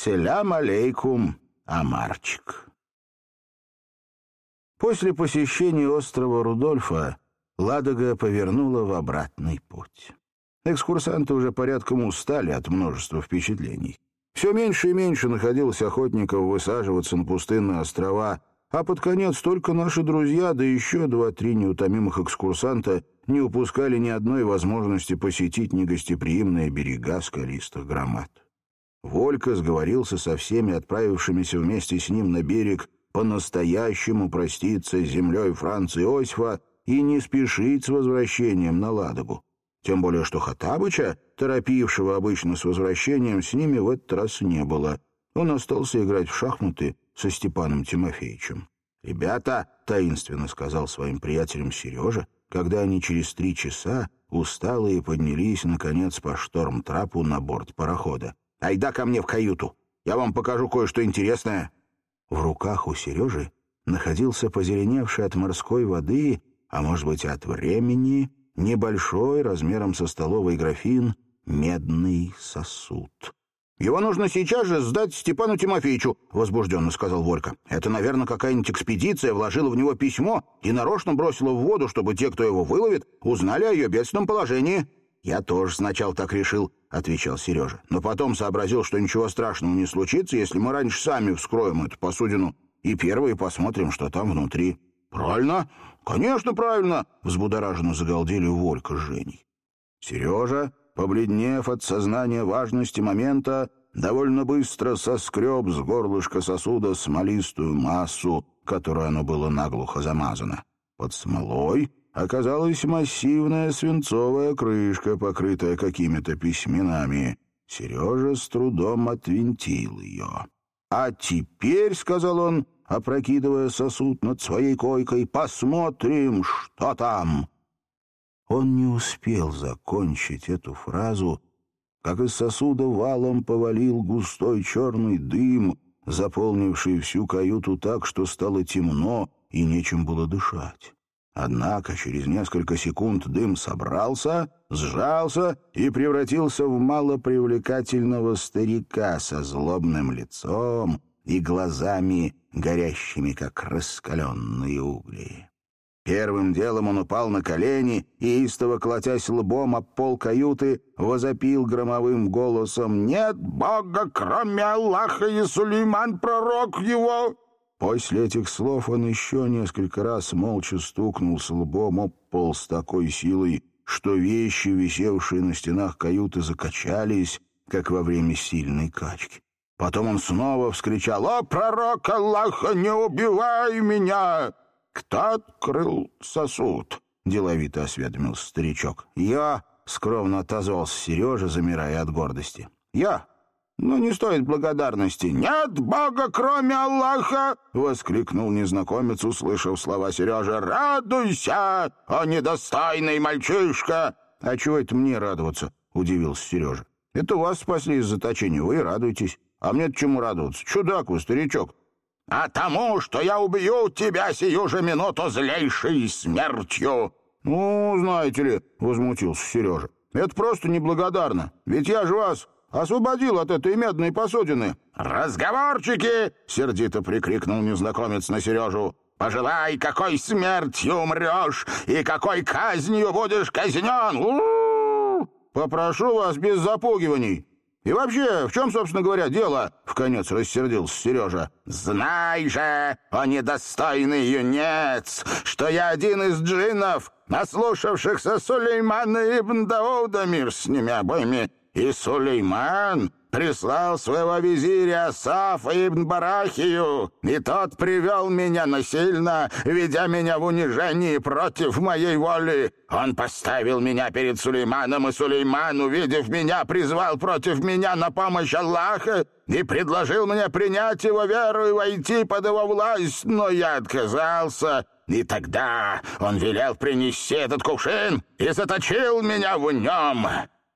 «Селям алейкум, Амарчик». После посещения острова Рудольфа Ладога повернула в обратный путь. Экскурсанты уже порядком устали от множества впечатлений. Все меньше и меньше находилось охотников высаживаться на пустынные острова, а под конец только наши друзья, да еще два-три неутомимых экскурсанта не упускали ни одной возможности посетить негостеприимные берега скалистых громад. Волька сговорился со всеми отправившимися вместе с ним на берег по-настоящему проститься с землей Франца Иосифа и не спешить с возвращением на Ладогу. Тем более, что Хатабыча, торопившего обычно с возвращением, с ними в этот раз не было. Он остался играть в шахматы со Степаном Тимофеевичем. «Ребята», — таинственно сказал своим приятелям Сережа, когда они через три часа, усталые, поднялись, наконец, по шторм-трапу на борт парохода. «Айда ко мне в каюту, я вам покажу кое-что интересное». В руках у Сережи находился позеленевший от морской воды, а может быть, от времени, небольшой, размером со столовый графин, медный сосуд. «Его нужно сейчас же сдать Степану Тимофеевичу», — возбужденно сказал Волька. «Это, наверное, какая-нибудь экспедиция вложила в него письмо и нарочно бросила в воду, чтобы те, кто его выловит, узнали о ее бедственном положении». «Я тоже сначала так решил», — отвечал Сережа. «Но потом сообразил, что ничего страшного не случится, если мы раньше сами вскроем эту посудину и первые посмотрим, что там внутри». «Правильно? Конечно, правильно!» — взбудораженно загалдели Волька с Женей. Сережа, побледнев от сознания важности момента, довольно быстро соскреб с горлышка сосуда смолистую массу, которой оно было наглухо замазано. Под смолой оказалась массивная свинцовая крышка, покрытая какими-то письменами. Сережа с трудом отвинтил ее. «А теперь, — сказал он, — опрокидывая сосуд над своей койкой. «Посмотрим, что там!» Он не успел закончить эту фразу, как из сосуда валом повалил густой черный дым, заполнивший всю каюту так, что стало темно и нечем было дышать. Однако через несколько секунд дым собрался, сжался и превратился в малопривлекательного старика со злобным лицом и глазами, горящими, как раскаленные угли. Первым делом он упал на колени и, истово колотясь лбом об пол каюты, возопил громовым голосом «Нет Бога, кроме Аллаха, и Сулейман, пророк его!» После этих слов он еще несколько раз молча стукнулся лбом об пол с такой силой, что вещи, висевшие на стенах каюты, закачались, как во время сильной качки. Потом он снова вскричал «О, пророк Аллаха, не убивай меня!» «Кто открыл сосуд?» — деловито осведомился старичок. «Я!» — скромно отозвался Сережа, замирая от гордости. «Я!» «Ну, не стоит благодарности». «Нет Бога, кроме Аллаха!» — воскликнул незнакомец, услышав слова Сережи. «Радуйся, о недостойный мальчишка!» «А чего это мне радоваться?» — удивился Сережа. «Это вас спасли из заточения, вы и радуйтесь». А мне чему радоваться? Чудак вы, старичок. А тому, что я убью тебя сию же минуту злейшей смертью. Ну, знаете ли, возмутился Сережа. Это просто неблагодарно. Ведь я же вас освободил от этой медной посудины. «Разговорчики!» — сердито прикрикнул незнакомец на Сережу. «Пожелай, какой смертью умрешь и какой казнью будешь казнен!» У -у -у! «Попрошу вас без запугиваний. И вообще, в чем, собственно говоря, дело?» — вконец рассердился Сережа. «Знай же, о недостойный юнец, что я один из джиннов, наслушавшихся Сулеймана ибн Дауда, мир с ними обоими, и Сулейман прислал своего визиря Асафа ибн Барахию, и тот привел меня насильно, ведя меня в унижении против моей воли. Он поставил меня перед Сулейманом, и Сулейман, увидев меня, призвал против меня на помощь Аллаха и предложил мне принять его веру и войти под его власть, но я отказался». И тогда он велел принести этот кувшин и заточил меня в нем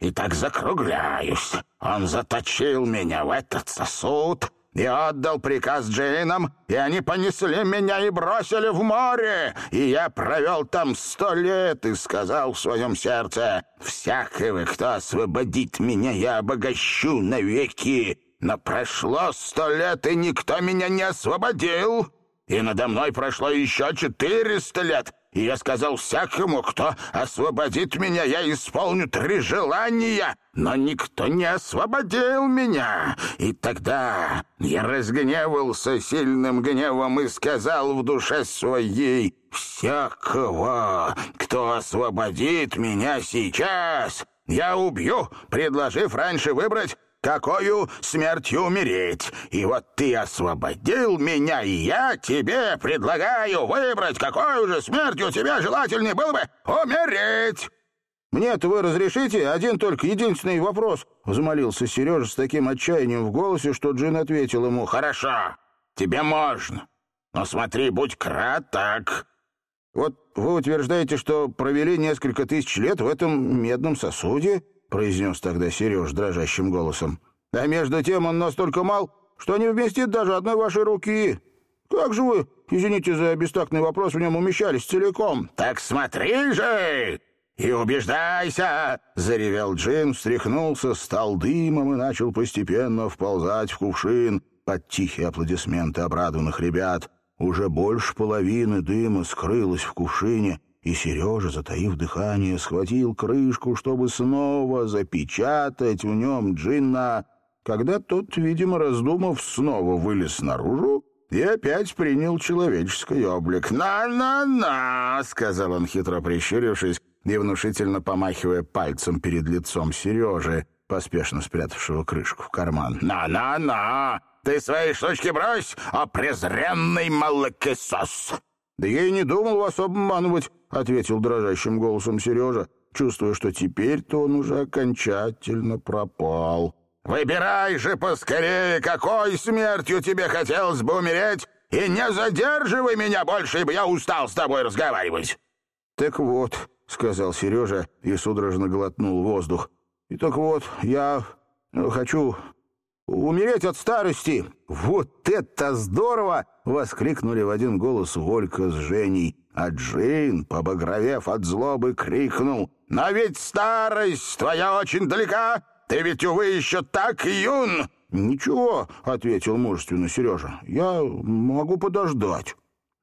и так закругляюсь. Он заточил меня в этот сосуд и отдал приказ джинам, и они понесли меня и бросили в море, и я провел там сто лет и сказал в своем сердце, «Всякого, кто освободит меня, я обогащу навеки». но прошло сто лет, и никто меня не освободил. И надо мной прошло еще четыреста лет, и я сказал всякому, кто освободит меня, я исполню три желания, но никто не освободил меня. И тогда я разгневался сильным гневом и сказал в душе своей, «Всякого, кто освободит меня сейчас, я убью, предложив раньше выбрать какую смертью умереть. И вот ты освободил меня, и я тебе предлагаю выбрать, какую же смертью тебе желательнее было бы умереть». «Мне-то вы разрешите? Один только единственный вопрос», — взмолился Сережа с таким отчаянием в голосе, что Джин ответил ему. «Хорошо, тебе можно, но смотри, будь краток». «Вот вы утверждаете, что провели несколько тысяч лет в этом медном сосуде?» — произнес тогда Сереж дрожащим голосом. «А между тем он настолько мал, что не вместит даже одной вашей руки. Как же вы, извините за бестактный вопрос, в нем умещались целиком?» «Так смотри же и убеждайся!» — заревел Джин, встряхнулся, стал дымом и начал постепенно вползать в кувшин под тихие аплодисменты обрадованных ребят. Уже больше половины дыма скрылось в кувшине, и Сережа, затаив дыхание, схватил крышку, чтобы снова запечатать в нем джинна, когда тот, видимо, раздумав, снова вылез наружу и опять принял человеческий облик. «На-на-на!» — сказал он, хитро прищурившись и внушительно помахивая пальцем перед лицом Сережи, поспешно спрятавшего крышку в карман. «На-на-на! Ты свои штучки брось, о презренный молокосос!» «Да я и не думал вас обманывать», — ответил дрожащим голосом Сережа, чувствуя, что теперь-то он уже окончательно пропал. «Выбирай же поскорее, какой смертью тебе хотелось бы умереть, и не задерживай меня больше, ибо я устал с тобой разговаривать». «Так вот», — сказал Сережа и судорожно глотнул воздух. «И так вот, я хочу умереть от старости». «Вот это здорово!» — воскликнули в один голос Волька с Женей. А Джин, побагровев от злобы, крикнул. «Но ведь старость твоя очень далека! Ты ведь, увы, еще так юн!» «Ничего», — ответил мужественно Сережа, — «я могу подождать».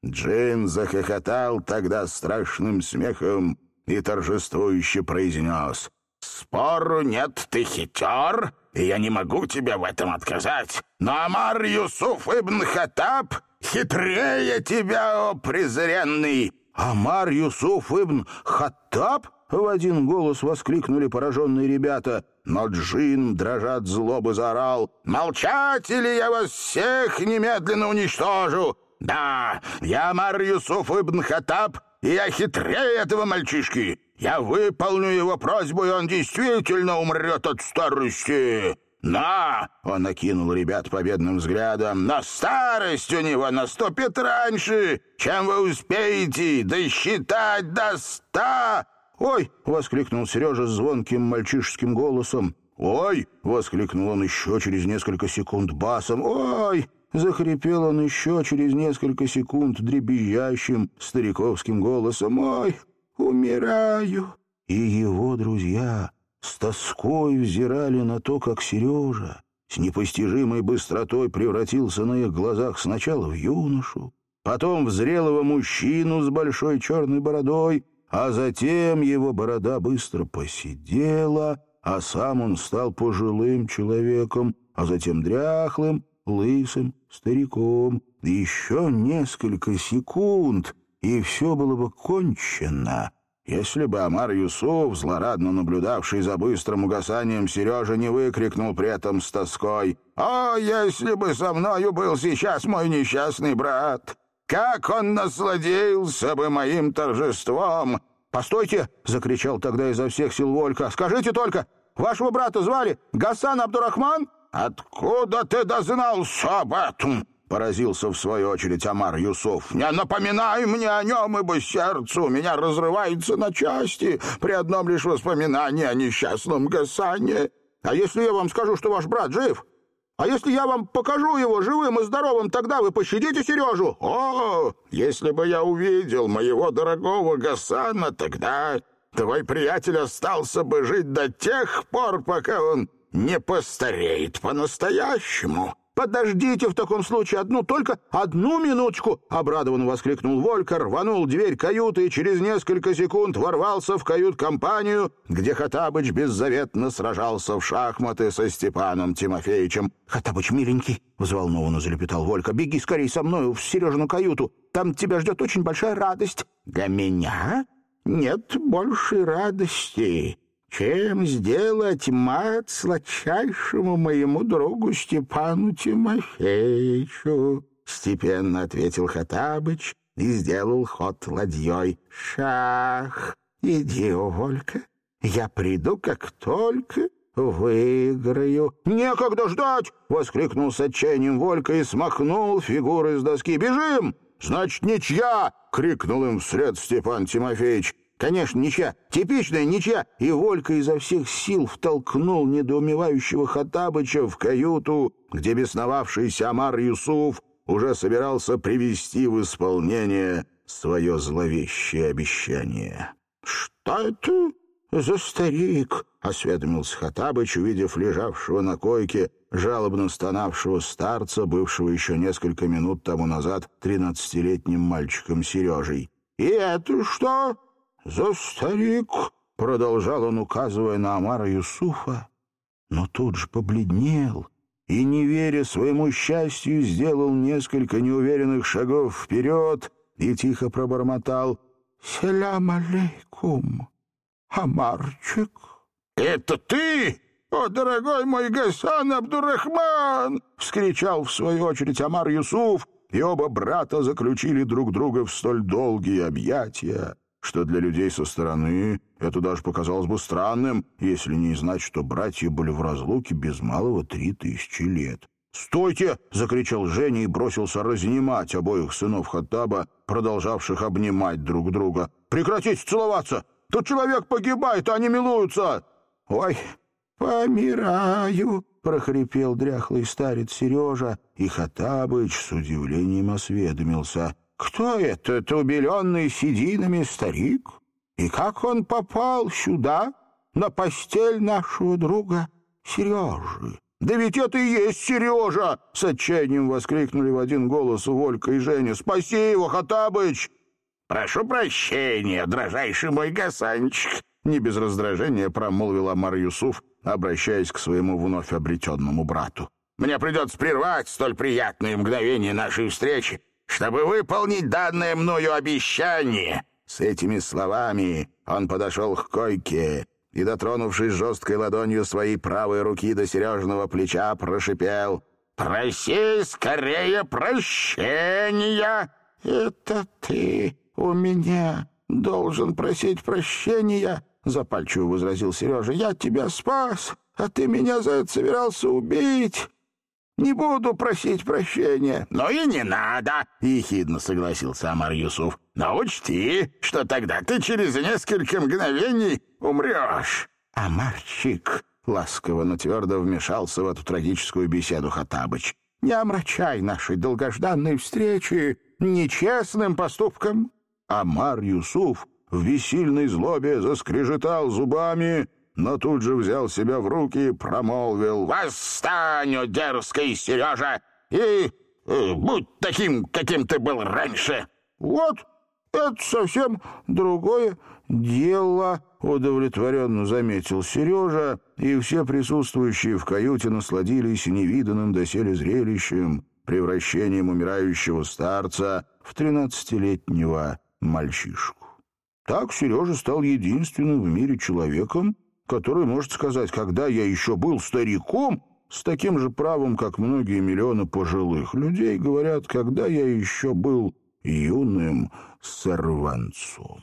Джин захохотал тогда страшным смехом и торжествующе произнес. «Спору нет, ты хитер, и я не могу тебе в этом отказать. Но Омар Юсуф ибн Хаттаб хитрее тебя, о презренный!» «Омар Юсуф ибн Хаттаб?» — в один голос воскликнули пораженные ребята. Но Джин, дрожа от злобы, заорал. «Молчать, или я вас всех немедленно уничтожу! Да, я Омар Юсуф ибн Хаттаб, и я хитрее этого мальчишки. Я выполню его просьбу, и он действительно умрет от старости. «На!» — он окинул ребят победным взглядом. «На старость у него наступит раньше, чем вы успеете досчитать до ста!» «Ой!» — воскликнул Сережа звонким мальчишеским голосом. «Ой!» — воскликнул он еще через несколько секунд басом. «Ой!» — захрипел он еще через несколько секунд дребезжащим стариковским голосом. «Ой! Умираю!» И его друзья с тоской взирали на то, как Сережа с непостижимой быстротой превратился на их глазах сначала в юношу, потом в зрелого мужчину с большой черной бородой, а затем его борода быстро посидела, а сам он стал пожилым человеком, а затем дряхлым, лысым стариком. Еще несколько секунд, и все было бы кончено, если бы Амар Юсуф, злорадно наблюдавший за быстрым угасанием Сережа, не выкрикнул при этом с тоской «О, если бы со мною был сейчас мой несчастный брат! Как он насладился бы моим торжеством!» «Постойте!» — закричал тогда изо всех сил Волька. «Скажите только, вашего брата звали Гасан Абдурахман?» «Откуда ты дознался об этом?» Поразился в свою очередь Амар Юсуф. «Не напоминай мне о нем, ибо сердце у меня разрывается на части при одном лишь воспоминании о несчастном Гасане. А если я вам скажу, что ваш брат жив? А если я вам покажу его живым и здоровым, тогда вы пощадите Сережу?» «О, если бы я увидел моего дорогого Гасана, тогда твой приятель остался бы жить до тех пор, пока он не постареет по-настоящему. «Подождите в таком случае одну, только одну минуточку!» — обрадованно воскликнул Волька, рванул дверь каюты и через несколько секунд ворвался в кают-компанию, где Хатабыч беззаветно сражался в шахматы со Степаном Тимофеевичем. «Хатабыч, миленький!» — взволнованно залепетал Волька. «Беги скорей со мною в Сережину каюту. Там тебя ждет очень большая радость». «Для меня нет большей радости, чем сделать мат сладчайшему моему другу Степану Тимофеевичу, — степенно ответил Хатабыч и сделал ход ладьей. — Шах, иди, Волька, я приду, как только выиграю. — Некогда ждать! — воскликнул с отчаянием Волька и смахнул фигуры с доски. — Бежим! Значит, ничья! — крикнул им вслед Степан Тимофеевич. Конечно, ничья, типичная ничья. И Волька изо всех сил втолкнул недоумевающего Хатабыча в каюту, где бесновавшийся Амар Юсуф уже собирался привести в исполнение свое зловещее обещание. «Что это за старик?» — осведомился Хатабыч, увидев лежавшего на койке жалобно стонавшего старца, бывшего еще несколько минут тому назад тринадцатилетним мальчиком Сережей. «И это что?» «За старик!» — продолжал он, указывая на Амара Юсуфа, но тут же побледнел и, не веря своему счастью, сделал несколько неуверенных шагов вперед и тихо пробормотал «Селям алейкум, Амарчик». «Это ты?» «О, дорогой мой Гасан Абдурахман!» — вскричал в свою очередь Амар Юсуф, и оба брата заключили друг друга в столь долгие объятия что для людей со стороны это даже показалось бы странным, если не знать, что братья были в разлуке без малого три тысячи лет. «Стойте!» — закричал Женя и бросился разнимать обоих сынов Хаттаба, продолжавших обнимать друг друга. «Прекратите целоваться! Тут человек погибает, а они милуются!» «Ой, помираю!» — прохрипел дряхлый старец Сережа, и Хаттабыч с удивлением осведомился — кто этот убеленный сединами старик? И как он попал сюда, на постель нашего друга Сережи? «Да ведь это и есть Сережа!» — с отчаянием воскликнули в один голос Волька и Женя. «Спаси его, Хатабыч!» «Прошу прощения, дрожайший мой гасанчик!» Не без раздражения промолвил Амар Юсуф, обращаясь к своему вновь обретенному брату. «Мне придется прервать столь приятные мгновения нашей встречи чтобы выполнить данное мною обещание». С этими словами он подошел к койке и, дотронувшись жесткой ладонью своей правой руки до Сережного плеча, прошипел «Проси скорее прощения!» «Это ты у меня должен просить прощения?» — запальчиво возразил Сережа. «Я тебя спас, а ты меня за это собирался убить. Не буду просить прощения. Ну и не надо, ехидно согласился Амар Юсуф. Но учти, что тогда ты через несколько мгновений умрешь. Амарчик, ласково, но твердо вмешался в эту трагическую беседу Хатабыч. Не омрачай нашей долгожданной встречи нечестным поступком. Амар Юсуф в бессильной злобе заскрежетал зубами но тут же взял себя в руки и промолвил «Восстань, дерзкий Сережа, и э, будь таким, каким ты был раньше!» «Вот, это совсем другое дело», — удовлетворенно заметил Сережа, и все присутствующие в каюте насладились невиданным доселе зрелищем, превращением умирающего старца в тринадцатилетнего мальчишку. Так Сережа стал единственным в мире человеком, который может сказать, когда я еще был стариком, с таким же правом, как многие миллионы пожилых людей говорят, когда я еще был юным сорванцом.